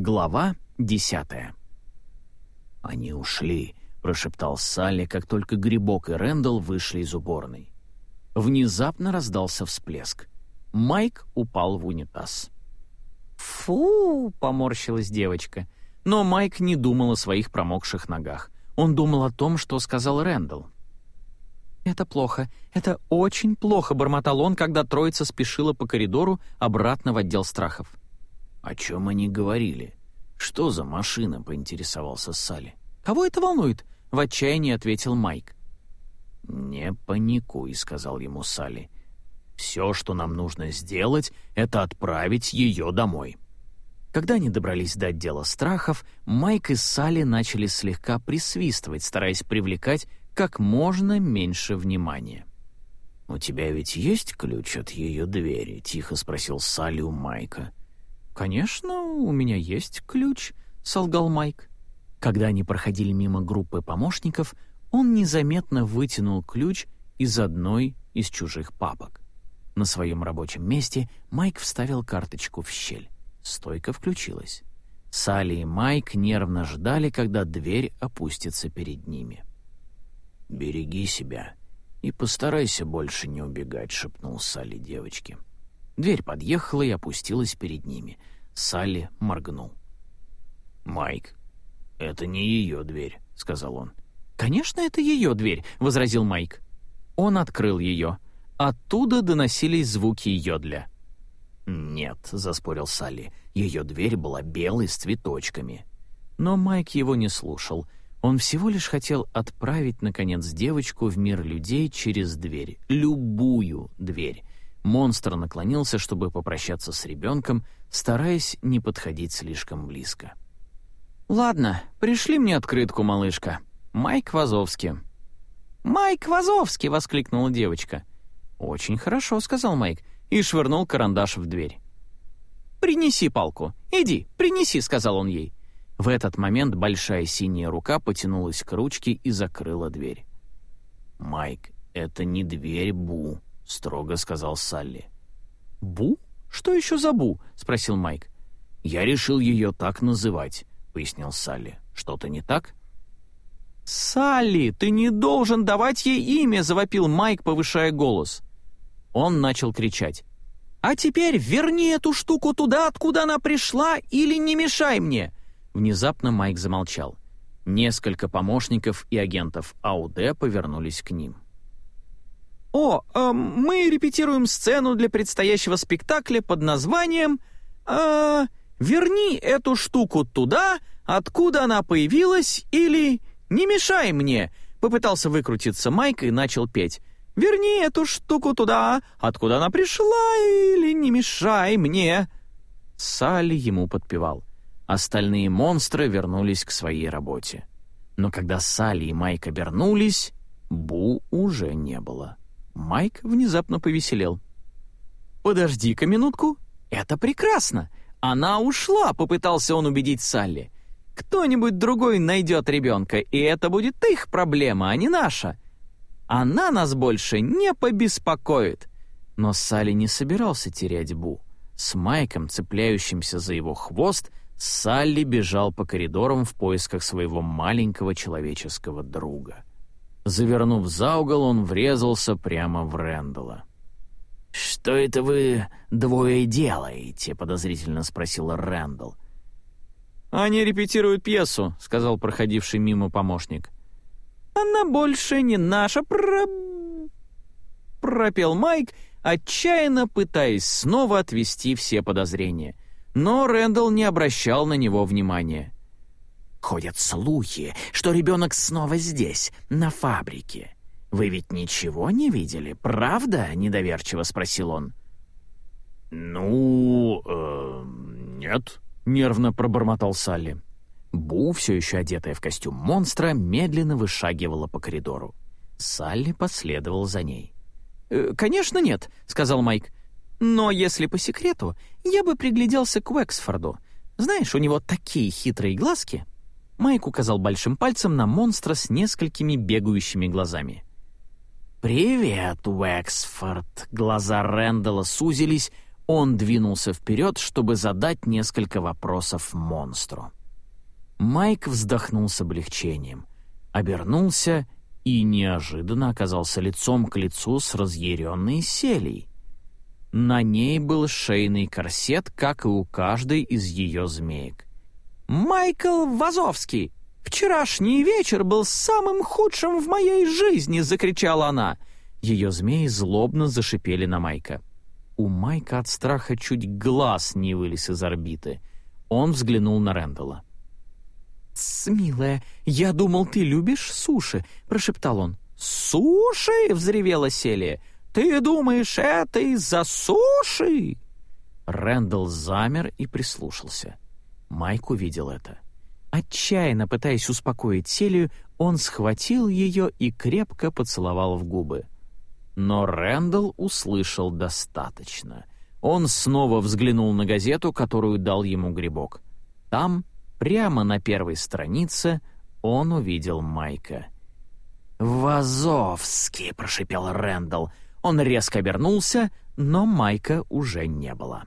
Глава десятая. «Они ушли», — прошептал Салли, как только Грибок и Рэндалл вышли из уборной. Внезапно раздался всплеск. Майк упал в унитаз. «Фу!» — поморщилась девочка. Но Майк не думал о своих промокших ногах. Он думал о том, что сказал Рэндалл. «Это плохо. Это очень плохо», — бормотал он, когда троица спешила по коридору обратно в отдел страхов. «О чем они говорили? Что за машина?» — поинтересовался Салли. «Кого это волнует?» — в отчаянии ответил Майк. «Не паникуй», — сказал ему Салли. «Все, что нам нужно сделать, это отправить ее домой». Когда они добрались до отдела страхов, Майк и Салли начали слегка присвистывать, стараясь привлекать как можно меньше внимания. «У тебя ведь есть ключ от ее двери?» — тихо спросил Салли у Майка. «Конечно, у меня есть ключ», — солгал Майк. Когда они проходили мимо группы помощников, он незаметно вытянул ключ из одной из чужих папок. На своем рабочем месте Майк вставил карточку в щель. Стойка включилась. Салли и Майк нервно ждали, когда дверь опустится перед ними. «Береги себя и постарайся больше не убегать», — шепнул Салли девочке. Дверь подъехала и опустилась перед ними. Салли моргнул. «Майк, это не ее дверь», — сказал он. «Конечно, это ее дверь», — возразил Майк. Он открыл ее. Оттуда доносились звуки йодля. «Нет», — заспорил Салли, — «ее дверь была белой с цветочками». Но Майк его не слушал. Он всего лишь хотел отправить, наконец, девочку в мир людей через дверь. Любую дверь. Монстр наклонился, чтобы попрощаться с ребенком, стараясь не подходить слишком близко. «Ладно, пришли мне открытку, малышка», Майк Вазовский». «Майк Вазовский!» — воскликнула девочка. «Очень хорошо», — сказал Майк и швырнул карандаш в дверь. «Принеси палку. Иди, принеси», — сказал он ей. В этот момент большая синяя рука потянулась к ручке и закрыла дверь. «Майк, это не дверь Бу», — строго сказал Салли. «Бу? Что еще за Бу?» — спросил Майк. «Я решил ее так называть», — пояснил Салли. «Что-то не так?» «Салли, ты не должен давать ей имя!» — завопил Майк, повышая голос. Он начал кричать. «А теперь верни эту штуку туда, откуда она пришла, или не мешай мне!» Внезапно Майк замолчал. Несколько помощников и агентов АУД повернулись к ним. «О, э, мы репетируем сцену для предстоящего спектакля под названием э, «Верни эту штуку туда, откуда она появилась, или «Не мешай мне!» — попытался выкрутиться Майк и начал петь. «Верни эту штуку туда, откуда она пришла, или не мешай мне!» Салли ему подпевал. Остальные монстры вернулись к своей работе. Но когда Салли и Майк обернулись, Бу уже не было. Майк внезапно повеселел. «Подожди-ка минутку. Это прекрасно. Она ушла», — попытался он убедить Салли. Кто-нибудь другой найдет ребенка, и это будет их проблема, а не наша. Она нас больше не побеспокоит. Но Салли не собирался терять Бу. С Майком, цепляющимся за его хвост, Салли бежал по коридорам в поисках своего маленького человеческого друга. Завернув за угол, он врезался прямо в Рэндала. «Что это вы двое делаете?» — подозрительно спросил Рэндалл. «Они репетируют пьесу», — сказал проходивший мимо помощник. «Она больше не наша про...» пропел Майк, отчаянно пытаясь снова отвести все подозрения. Но Рэндалл не обращал на него внимания. «Ходят слухи, что ребенок снова здесь, на фабрике. Вы ведь ничего не видели, правда?» — недоверчиво спросил он. «Ну, э, нет», нервно пробормотал Салли. Бу, все еще одетая в костюм монстра, медленно вышагивала по коридору. Салли последовал за ней. «Э, «Конечно нет», — сказал Майк. «Но если по секрету, я бы пригляделся к Уэксфорду. Знаешь, у него такие хитрые глазки». Майк указал большим пальцем на монстра с несколькими бегающими глазами. «Привет, Уэксфорд!» Глаза Рэндала сузились, Он двинулся вперед, чтобы задать несколько вопросов монстру. Майк вздохнул с облегчением, обернулся и неожиданно оказался лицом к лицу с разъяренной селей. На ней был шейный корсет, как и у каждой из ее змеек. «Майкл Вазовский! Вчерашний вечер был самым худшим в моей жизни!» — закричала она. Ее змеи злобно зашипели на Майка. У Майка от страха чуть глаз не вылез из орбиты. Он взглянул на Рэндалла. «Милая, я думал, ты любишь суши», — прошептал он. «Суши?» — взревела Селия. «Ты думаешь, это из-за суши?» Рэндалл замер и прислушался. Майк увидел это. Отчаянно пытаясь успокоить Селию, он схватил ее и крепко поцеловал в губы. Но Рэндалл услышал достаточно. Он снова взглянул на газету, которую дал ему грибок. Там Прямо на первой странице он увидел Майка. «Вазовский!» — прошипел Рэндалл. Он резко обернулся, но Майка уже не было.